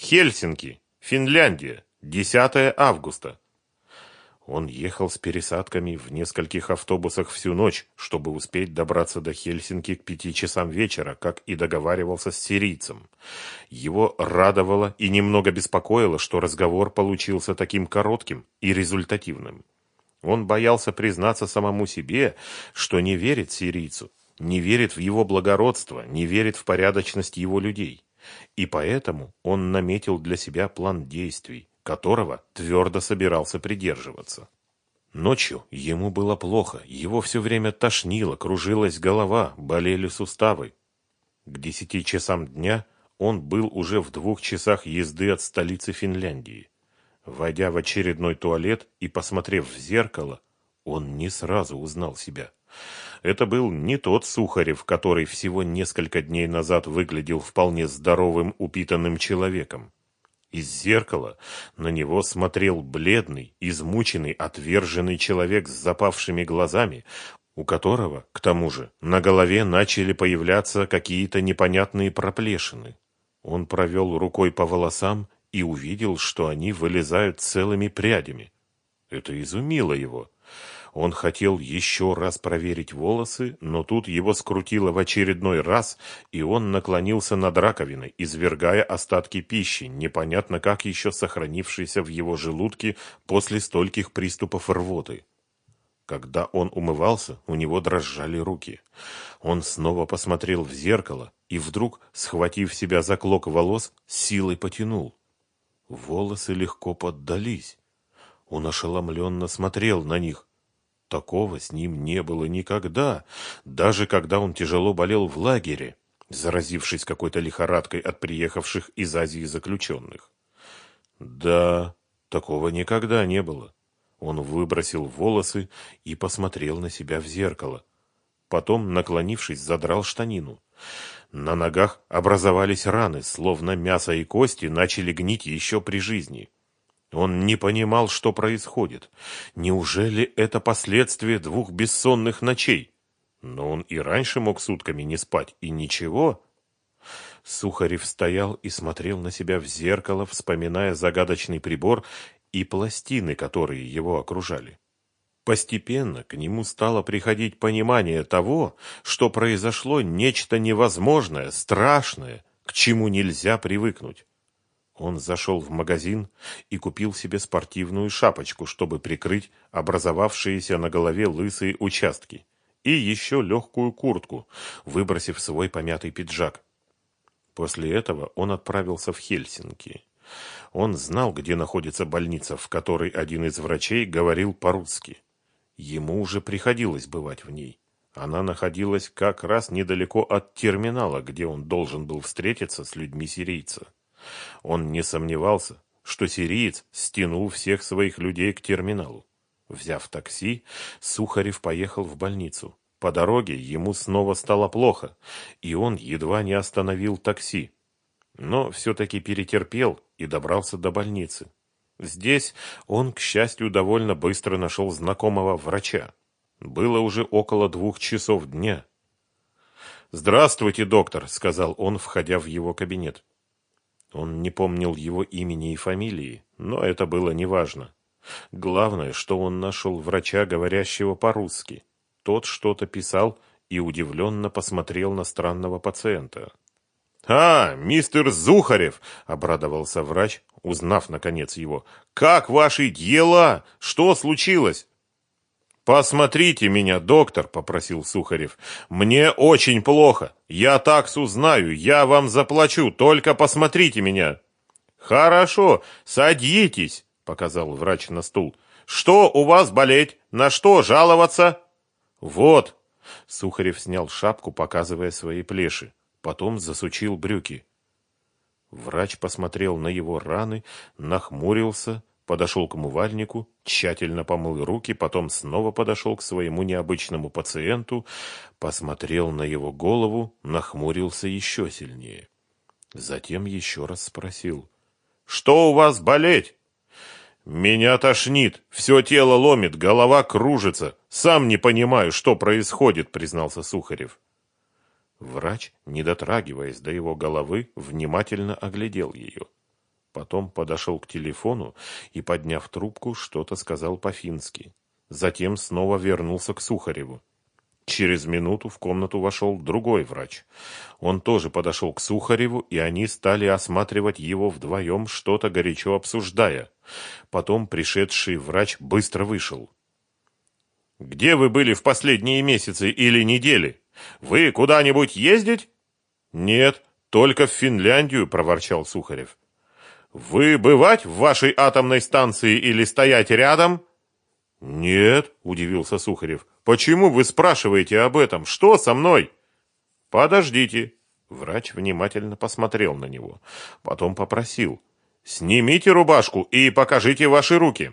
Хельсинки, Финляндия, 10 августа. Он ехал с пересадками в нескольких автобусах всю ночь, чтобы успеть добраться до Хельсинки к пяти часам вечера, как и договаривался с сирийцем. Его радовало и немного беспокоило, что разговор получился таким коротким и результативным. Он боялся признаться самому себе, что не верит сирийцу, не верит в его благородство, не верит в порядочность его людей. И поэтому он наметил для себя план действий, которого твердо собирался придерживаться. Ночью ему было плохо, его все время тошнило, кружилась голова, болели суставы. К десяти часам дня он был уже в двух часах езды от столицы Финляндии. Войдя в очередной туалет и посмотрев в зеркало, он не сразу узнал себя. Это был не тот Сухарев, который всего несколько дней назад выглядел вполне здоровым, упитанным человеком. Из зеркала на него смотрел бледный, измученный, отверженный человек с запавшими глазами, у которого, к тому же, на голове начали появляться какие-то непонятные проплешины. Он провел рукой по волосам и увидел, что они вылезают целыми прядями. Это изумило его. Он хотел еще раз проверить волосы, но тут его скрутило в очередной раз, и он наклонился над раковиной, извергая остатки пищи, непонятно как еще сохранившиеся в его желудке после стольких приступов рвоты. Когда он умывался, у него дрожали руки. Он снова посмотрел в зеркало и вдруг, схватив себя за клок волос, силой потянул. Волосы легко поддались. Он ошеломленно смотрел на них. Такого с ним не было никогда, даже когда он тяжело болел в лагере, заразившись какой-то лихорадкой от приехавших из Азии заключенных. Да, такого никогда не было. Он выбросил волосы и посмотрел на себя в зеркало. Потом, наклонившись, задрал штанину. На ногах образовались раны, словно мясо и кости начали гнить еще при жизни. Он не понимал, что происходит. Неужели это последствия двух бессонных ночей? Но он и раньше мог сутками не спать, и ничего. Сухарев стоял и смотрел на себя в зеркало, вспоминая загадочный прибор и пластины, которые его окружали. Постепенно к нему стало приходить понимание того, что произошло нечто невозможное, страшное, к чему нельзя привыкнуть. Он зашел в магазин и купил себе спортивную шапочку, чтобы прикрыть образовавшиеся на голове лысые участки, и еще легкую куртку, выбросив свой помятый пиджак. После этого он отправился в Хельсинки. Он знал, где находится больница, в которой один из врачей говорил по-русски. Ему уже приходилось бывать в ней. Она находилась как раз недалеко от терминала, где он должен был встретиться с людьми сирийца. Он не сомневался, что сириец стянул всех своих людей к терминалу. Взяв такси, Сухарев поехал в больницу. По дороге ему снова стало плохо, и он едва не остановил такси. Но все-таки перетерпел и добрался до больницы. Здесь он, к счастью, довольно быстро нашел знакомого врача. Было уже около двух часов дня. «Здравствуйте, доктор», — сказал он, входя в его кабинет. Он не помнил его имени и фамилии, но это было неважно. Главное, что он нашел врача, говорящего по-русски. Тот что-то писал и удивленно посмотрел на странного пациента. «А, мистер Зухарев!» — обрадовался врач, узнав, наконец, его. «Как ваши дела? Что случилось?» «Посмотрите меня, доктор», — попросил Сухарев. «Мне очень плохо. Я таксу знаю, я вам заплачу, только посмотрите меня». «Хорошо, садитесь», — показал врач на стул. «Что у вас болеть? На что жаловаться?» «Вот». Сухарев снял шапку, показывая свои плеши. Потом засучил брюки. Врач посмотрел на его раны, нахмурился, подошел к умывальнику, тщательно помыл руки, потом снова подошел к своему необычному пациенту, посмотрел на его голову, нахмурился еще сильнее. Затем еще раз спросил. «Что у вас болеть?» «Меня тошнит, все тело ломит, голова кружится. Сам не понимаю, что происходит», — признался Сухарев. Врач, не дотрагиваясь до его головы, внимательно оглядел ее. Потом подошел к телефону и, подняв трубку, что-то сказал по-фински. Затем снова вернулся к Сухареву. Через минуту в комнату вошел другой врач. Он тоже подошел к Сухареву, и они стали осматривать его вдвоем, что-то горячо обсуждая. Потом пришедший врач быстро вышел. «Где вы были в последние месяцы или недели? Вы куда-нибудь ездить?» «Нет, только в Финляндию», — проворчал Сухарев. «Вы бывать в вашей атомной станции или стоять рядом?» «Нет», — удивился Сухарев. «Почему вы спрашиваете об этом? Что со мной?» «Подождите». Врач внимательно посмотрел на него. Потом попросил. «Снимите рубашку и покажите ваши руки».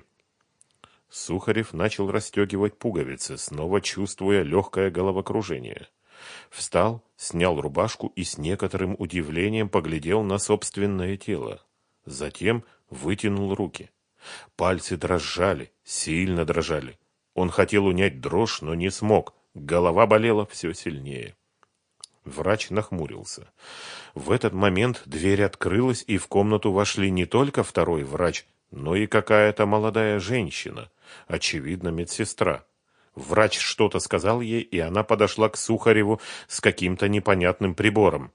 Сухарев начал расстегивать пуговицы, снова чувствуя легкое головокружение. Встал, снял рубашку и с некоторым удивлением поглядел на собственное тело. Затем вытянул руки. Пальцы дрожали, сильно дрожали. Он хотел унять дрожь, но не смог. Голова болела все сильнее. Врач нахмурился. В этот момент дверь открылась, и в комнату вошли не только второй врач, но и какая-то молодая женщина, очевидно, медсестра. Врач что-то сказал ей, и она подошла к Сухареву с каким-то непонятным прибором.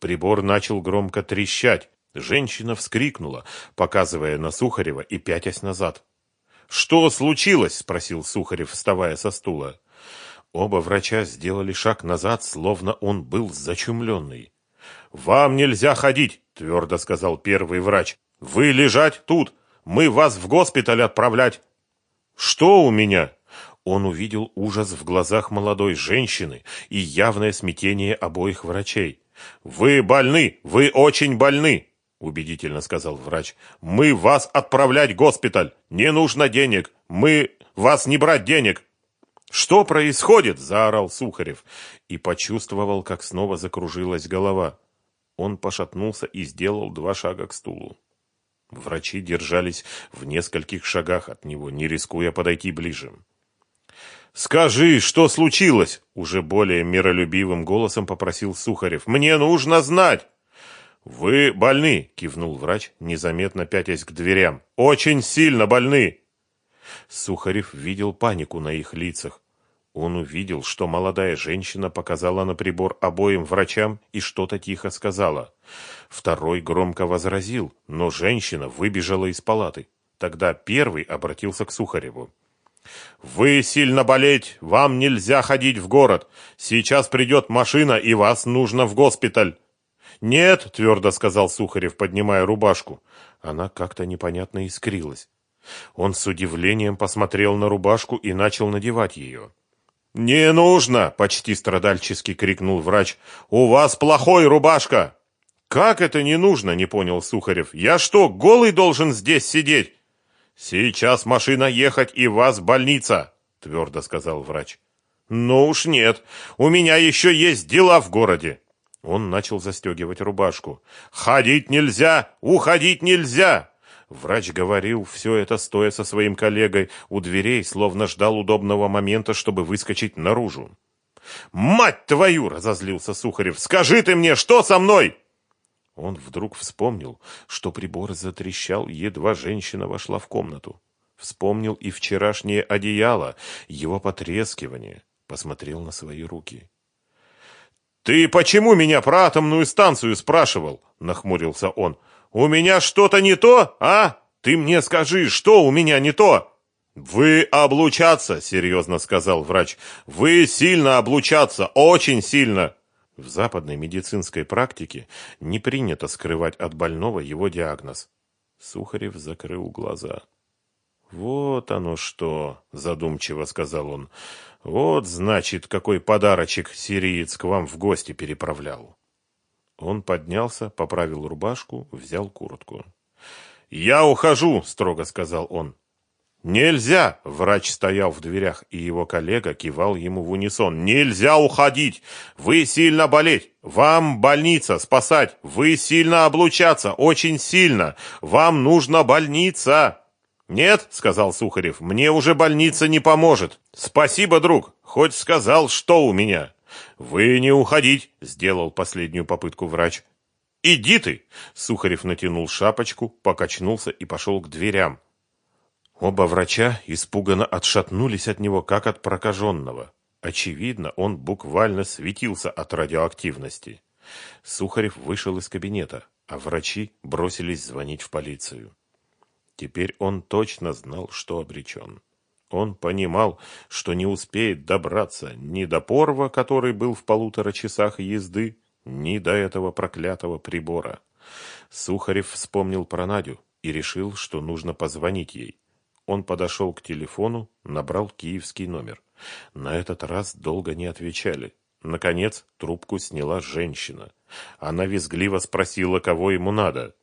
Прибор начал громко трещать. Женщина вскрикнула, показывая на Сухарева и пятясь назад. «Что случилось?» – спросил Сухарев, вставая со стула. Оба врача сделали шаг назад, словно он был зачумленный. «Вам нельзя ходить», – твердо сказал первый врач. «Вы лежать тут. Мы вас в госпиталь отправлять». «Что у меня?» Он увидел ужас в глазах молодой женщины и явное смятение обоих врачей. «Вы больны! Вы очень больны!» — убедительно сказал врач. «Мы вас отправлять в госпиталь! Не нужно денег! Мы вас не брать денег!» «Что происходит?» — заорал Сухарев и почувствовал, как снова закружилась голова. Он пошатнулся и сделал два шага к стулу. Врачи держались в нескольких шагах от него, не рискуя подойти ближе. «Скажи, что случилось?» — уже более миролюбивым голосом попросил Сухарев. «Мне нужно знать!» «Вы больны», — кивнул врач, незаметно пятясь к дверям. «Очень сильно больны». Сухарев видел панику на их лицах. Он увидел, что молодая женщина показала на прибор обоим врачам и что-то тихо сказала. Второй громко возразил, но женщина выбежала из палаты. Тогда первый обратился к Сухареву. «Вы сильно болеть, вам нельзя ходить в город. Сейчас придет машина, и вас нужно в госпиталь. «Нет», — твердо сказал Сухарев, поднимая рубашку. Она как-то непонятно искрилась. Он с удивлением посмотрел на рубашку и начал надевать ее. «Не нужно!» — почти страдальчески крикнул врач. «У вас плохой рубашка!» «Как это не нужно?» — не понял Сухарев. «Я что, голый должен здесь сидеть?» «Сейчас машина ехать и вас больница!» — твердо сказал врач. «Ну уж нет, у меня еще есть дела в городе!» Он начал застегивать рубашку. «Ходить нельзя! Уходить нельзя!» Врач говорил все это, стоя со своим коллегой у дверей, словно ждал удобного момента, чтобы выскочить наружу. «Мать твою!» — разозлился Сухарев. «Скажи ты мне, что со мной?» Он вдруг вспомнил, что прибор затрещал, едва женщина вошла в комнату. Вспомнил и вчерашнее одеяло, его потрескивание. Посмотрел на свои руки. «Ты почему меня про атомную станцию спрашивал?» — нахмурился он. «У меня что-то не то, а? Ты мне скажи, что у меня не то?» «Вы облучаться», — серьезно сказал врач. «Вы сильно облучаться, очень сильно». В западной медицинской практике не принято скрывать от больного его диагноз. Сухарев закрыл глаза. «Вот оно что!» — задумчиво сказал он. Вот, значит, какой подарочек сириец к вам в гости переправлял. Он поднялся, поправил рубашку, взял куртку. «Я ухожу!» — строго сказал он. «Нельзя!» — врач стоял в дверях, и его коллега кивал ему в унисон. «Нельзя уходить! Вы сильно болеть! Вам больница спасать! Вы сильно облучаться! Очень сильно! Вам нужна больница!» «Нет», — сказал Сухарев, — «мне уже больница не поможет. Спасибо, друг, хоть сказал, что у меня». «Вы не уходить», — сделал последнюю попытку врач. Иди ты!» Сухарев натянул шапочку, покачнулся и пошел к дверям. Оба врача испуганно отшатнулись от него, как от прокаженного. Очевидно, он буквально светился от радиоактивности. Сухарев вышел из кабинета, а врачи бросились звонить в полицию. Теперь он точно знал, что обречен. Он понимал, что не успеет добраться ни до Порва, который был в полутора часах езды, ни до этого проклятого прибора. Сухарев вспомнил про Надю и решил, что нужно позвонить ей. Он подошел к телефону, набрал киевский номер. На этот раз долго не отвечали. Наконец трубку сняла женщина. Она визгливо спросила, кого ему надо.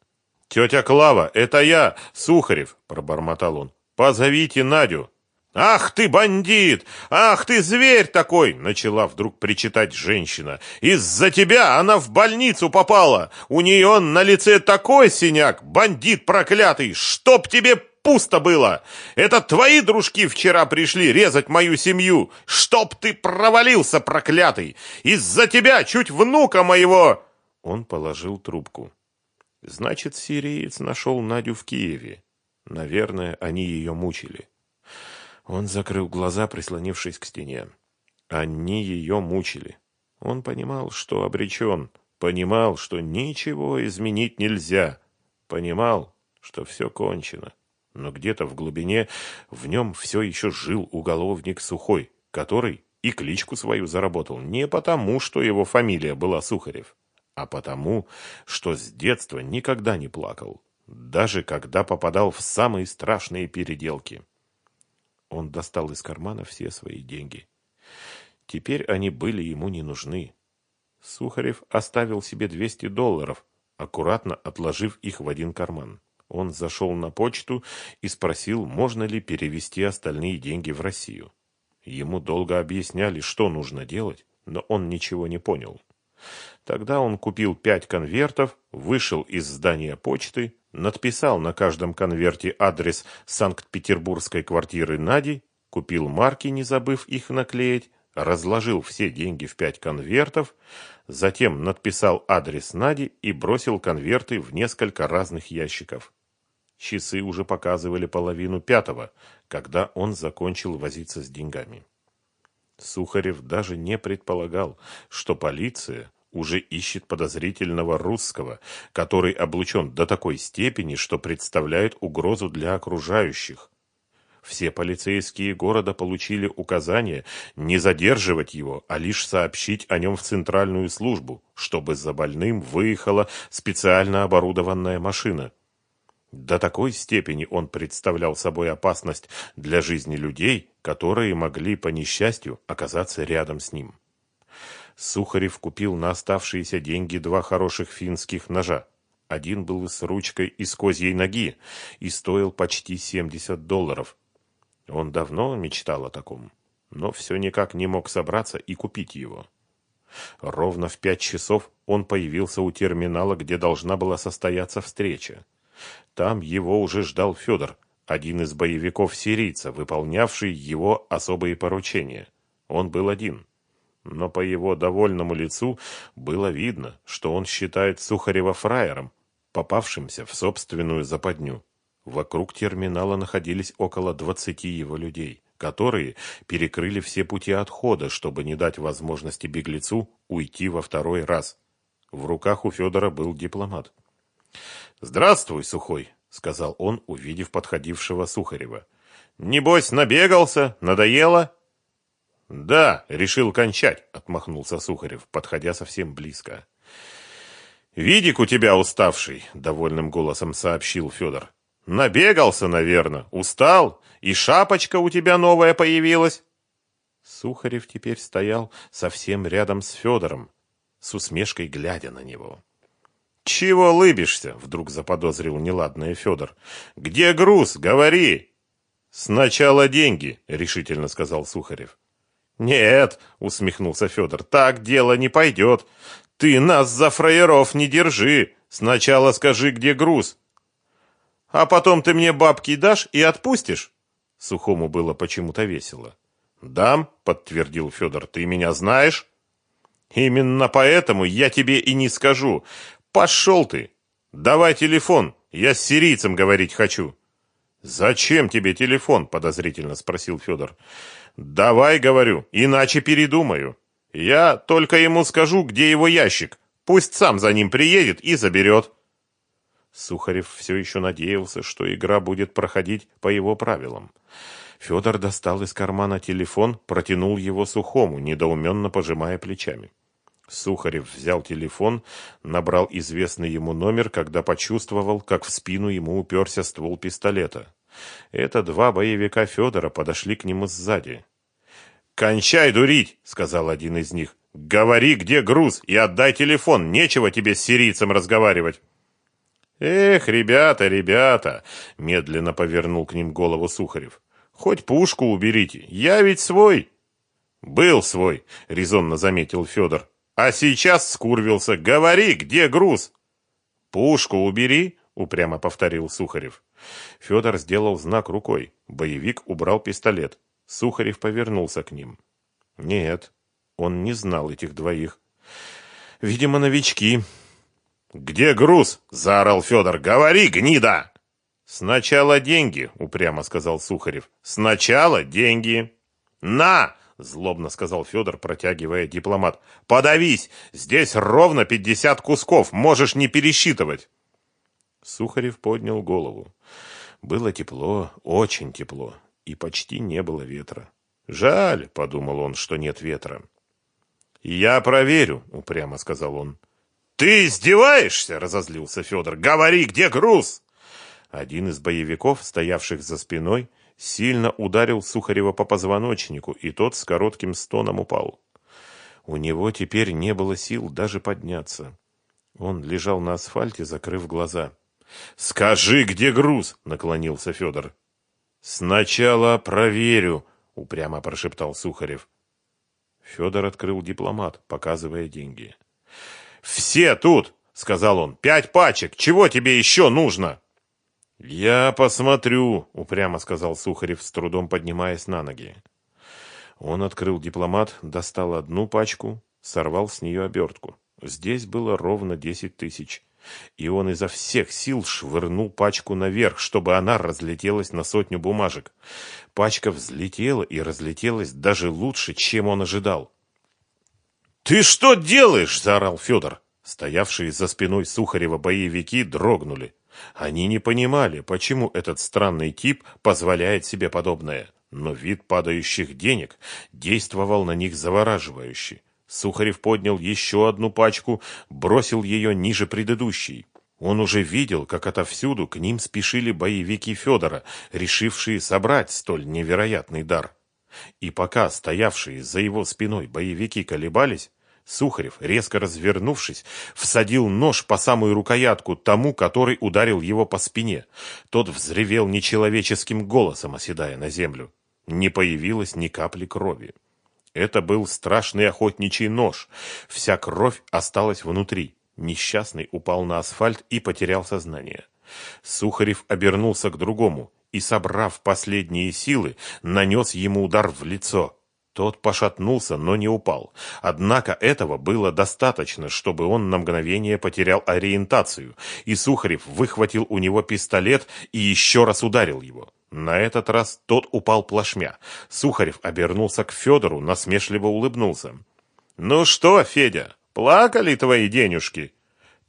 «Тетя Клава, это я, Сухарев!» – пробормотал он. «Позовите Надю!» «Ах ты, бандит! Ах ты, зверь такой!» Начала вдруг причитать женщина. «Из-за тебя она в больницу попала! У нее на лице такой синяк! Бандит проклятый! Чтоб тебе пусто было! Это твои дружки вчера пришли резать мою семью! Чтоб ты провалился, проклятый! Из-за тебя чуть внука моего...» Он положил трубку. «Значит, сириец нашел Надю в Киеве. Наверное, они ее мучили». Он закрыл глаза, прислонившись к стене. Они ее мучили. Он понимал, что обречен, понимал, что ничего изменить нельзя, понимал, что все кончено. Но где-то в глубине в нем все еще жил уголовник Сухой, который и кличку свою заработал не потому, что его фамилия была Сухарев, а потому, что с детства никогда не плакал, даже когда попадал в самые страшные переделки. Он достал из кармана все свои деньги. Теперь они были ему не нужны. Сухарев оставил себе 200 долларов, аккуратно отложив их в один карман. Он зашел на почту и спросил, можно ли перевести остальные деньги в Россию. Ему долго объясняли, что нужно делать, но он ничего не понял. Тогда он купил пять конвертов, вышел из здания почты, надписал на каждом конверте адрес Санкт-Петербургской квартиры Нади, купил марки, не забыв их наклеить, разложил все деньги в пять конвертов, затем надписал адрес Нади и бросил конверты в несколько разных ящиков. Часы уже показывали половину пятого, когда он закончил возиться с деньгами. Сухарев даже не предполагал, что полиция уже ищет подозрительного русского, который облучен до такой степени, что представляет угрозу для окружающих. Все полицейские города получили указание не задерживать его, а лишь сообщить о нем в центральную службу, чтобы за больным выехала специально оборудованная машина. До такой степени он представлял собой опасность для жизни людей, которые могли по несчастью оказаться рядом с ним. Сухарев купил на оставшиеся деньги два хороших финских ножа. Один был с ручкой из козьей ноги и стоил почти 70 долларов. Он давно мечтал о таком, но все никак не мог собраться и купить его. Ровно в пять часов он появился у терминала, где должна была состояться встреча. Там его уже ждал Федор, один из боевиков сирийца, выполнявший его особые поручения. Он был один но по его довольному лицу было видно, что он считает Сухарева фраером, попавшимся в собственную западню. Вокруг терминала находились около двадцати его людей, которые перекрыли все пути отхода, чтобы не дать возможности беглецу уйти во второй раз. В руках у Федора был дипломат. «Здравствуй, Сухой!» — сказал он, увидев подходившего Сухарева. «Небось, набегался? Надоело?» «Да, решил кончать», — отмахнулся Сухарев, подходя совсем близко. «Видик у тебя уставший», — довольным голосом сообщил Федор. «Набегался, наверное, устал, и шапочка у тебя новая появилась». Сухарев теперь стоял совсем рядом с Федором, с усмешкой глядя на него. «Чего лыбишься?» — вдруг заподозрил неладное Федор. «Где груз? Говори!» «Сначала деньги», — решительно сказал Сухарев. «Нет», — усмехнулся Федор, — «так дело не пойдет. Ты нас за фраеров не держи. Сначала скажи, где груз. А потом ты мне бабки дашь и отпустишь?» Сухому было почему-то весело. «Дам», — подтвердил Федор, — «ты меня знаешь?» «Именно поэтому я тебе и не скажу. Пошел ты! Давай телефон, я с сирийцем говорить хочу. Зачем тебе телефон? Подозрительно спросил Федор. Давай, говорю, иначе передумаю. Я только ему скажу, где его ящик. Пусть сам за ним приедет и заберет. Сухарев все еще надеялся, что игра будет проходить по его правилам. Федор достал из кармана телефон, протянул его Сухому, недоуменно пожимая плечами. Сухарев взял телефон, набрал известный ему номер, когда почувствовал, как в спину ему уперся ствол пистолета. Это два боевика Федора подошли к нему сзади. «Кончай дурить!» — сказал один из них. «Говори, где груз, и отдай телефон, нечего тебе с сирийцем разговаривать!» «Эх, ребята, ребята!» — медленно повернул к ним голову Сухарев. «Хоть пушку уберите, я ведь свой!» «Был свой!» — резонно заметил Федор. А сейчас скурвился. Говори, где груз? Пушку убери, упрямо повторил Сухарев. Федор сделал знак рукой. Боевик убрал пистолет. Сухарев повернулся к ним. Нет, он не знал этих двоих. Видимо, новички. Где груз? заорал Федор. Говори, гнида! Сначала деньги, упрямо сказал Сухарев. Сначала деньги. На! злобно сказал Федор, протягивая дипломат. Подавись, здесь ровно пятьдесят кусков, можешь не пересчитывать. Сухарев поднял голову. Было тепло, очень тепло, и почти не было ветра. Жаль, подумал он, что нет ветра. Я проверю, упрямо сказал он. Ты издеваешься, разозлился Федор. Говори, где груз? Один из боевиков, стоявших за спиной, сильно ударил Сухарева по позвоночнику, и тот с коротким стоном упал. У него теперь не было сил даже подняться. Он лежал на асфальте, закрыв глаза. «Скажи, где груз?» — наклонился Федор. «Сначала проверю», — упрямо прошептал Сухарев. Федор открыл дипломат, показывая деньги. «Все тут!» — сказал он. «Пять пачек! Чего тебе еще нужно?» «Я посмотрю», — упрямо сказал Сухарев, с трудом поднимаясь на ноги. Он открыл дипломат, достал одну пачку, сорвал с нее обертку. Здесь было ровно десять тысяч. И он изо всех сил швырнул пачку наверх, чтобы она разлетелась на сотню бумажек. Пачка взлетела и разлетелась даже лучше, чем он ожидал. «Ты что делаешь?» – заорал Федор. Стоявшие за спиной Сухарева боевики дрогнули. Они не понимали, почему этот странный тип позволяет себе подобное, но вид падающих денег действовал на них завораживающе. Сухарев поднял еще одну пачку, бросил ее ниже предыдущей. Он уже видел, как отовсюду к ним спешили боевики Федора, решившие собрать столь невероятный дар. И пока стоявшие за его спиной боевики колебались, Сухарев, резко развернувшись, всадил нож по самую рукоятку тому, который ударил его по спине. Тот взревел нечеловеческим голосом, оседая на землю. Не появилось ни капли крови. Это был страшный охотничий нож. Вся кровь осталась внутри. Несчастный упал на асфальт и потерял сознание. Сухарев обернулся к другому и, собрав последние силы, нанес ему удар в лицо. Тот пошатнулся, но не упал. Однако этого было достаточно, чтобы он на мгновение потерял ориентацию, и Сухарев выхватил у него пистолет и еще раз ударил его. На этот раз тот упал плашмя. Сухарев обернулся к Федору, насмешливо улыбнулся. «Ну что, Федя, плакали твои денежки?»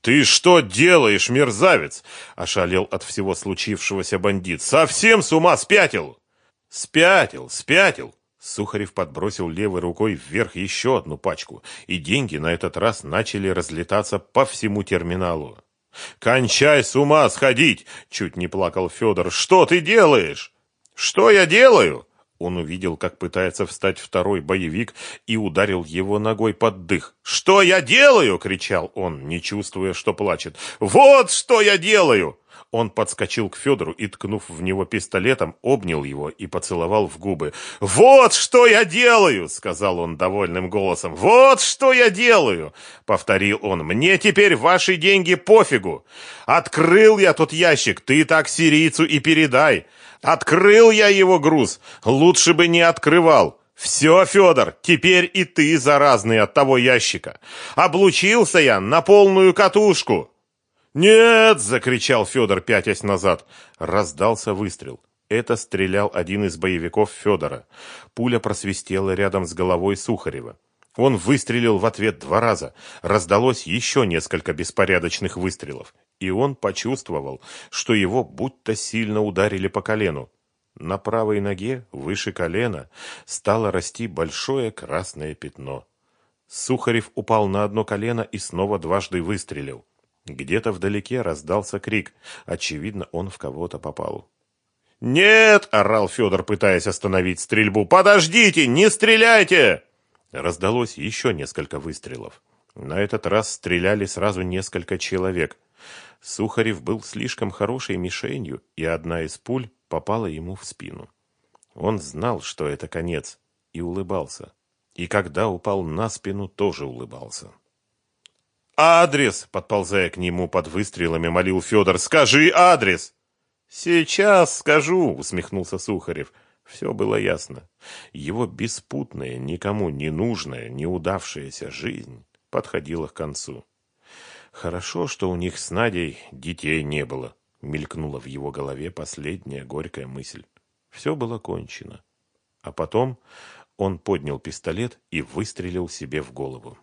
«Ты что делаешь, мерзавец?» – ошалел от всего случившегося бандит. «Совсем с ума спятил?» «Спятил, спятил!» Сухарев подбросил левой рукой вверх еще одну пачку, и деньги на этот раз начали разлетаться по всему терминалу. «Кончай с ума сходить!» — чуть не плакал Федор. «Что ты делаешь?» «Что я делаю?» Он увидел, как пытается встать второй боевик и ударил его ногой под дых. «Что я делаю?» — кричал он, не чувствуя, что плачет. «Вот что я делаю!» Он подскочил к Федору и, ткнув в него пистолетом, обнял его и поцеловал в губы. «Вот что я делаю!» — сказал он довольным голосом. «Вот что я делаю!» — повторил он. «Мне теперь ваши деньги пофигу! Открыл я тот ящик, ты так сирийцу и передай! Открыл я его груз, лучше бы не открывал!» «Все, Федор, теперь и ты заразный от того ящика. Облучился я на полную катушку. «Нет!» – закричал Федор, пятясь назад. Раздался выстрел. Это стрелял один из боевиков Федора. Пуля просвистела рядом с головой Сухарева. Он выстрелил в ответ два раза. Раздалось еще несколько беспорядочных выстрелов. И он почувствовал, что его будто сильно ударили по колену. На правой ноге, выше колена, стало расти большое красное пятно. Сухарев упал на одно колено и снова дважды выстрелил. Где-то вдалеке раздался крик. Очевидно, он в кого-то попал. «Нет!» — орал Федор, пытаясь остановить стрельбу. «Подождите! Не стреляйте!» Раздалось еще несколько выстрелов. На этот раз стреляли сразу несколько человек. Сухарев был слишком хорошей мишенью, и одна из пуль попала ему в спину. Он знал, что это конец, и улыбался. И когда упал на спину, тоже улыбался. «Адрес!» — подползая к нему под выстрелами, молил Федор. «Скажи адрес!» «Сейчас скажу!» — усмехнулся Сухарев. Все было ясно. Его беспутная, никому не нужная, неудавшаяся жизнь подходила к концу. Хорошо, что у них с Надей детей не было, мелькнула в его голове последняя горькая мысль. Все было кончено. А потом он поднял пистолет и выстрелил себе в голову.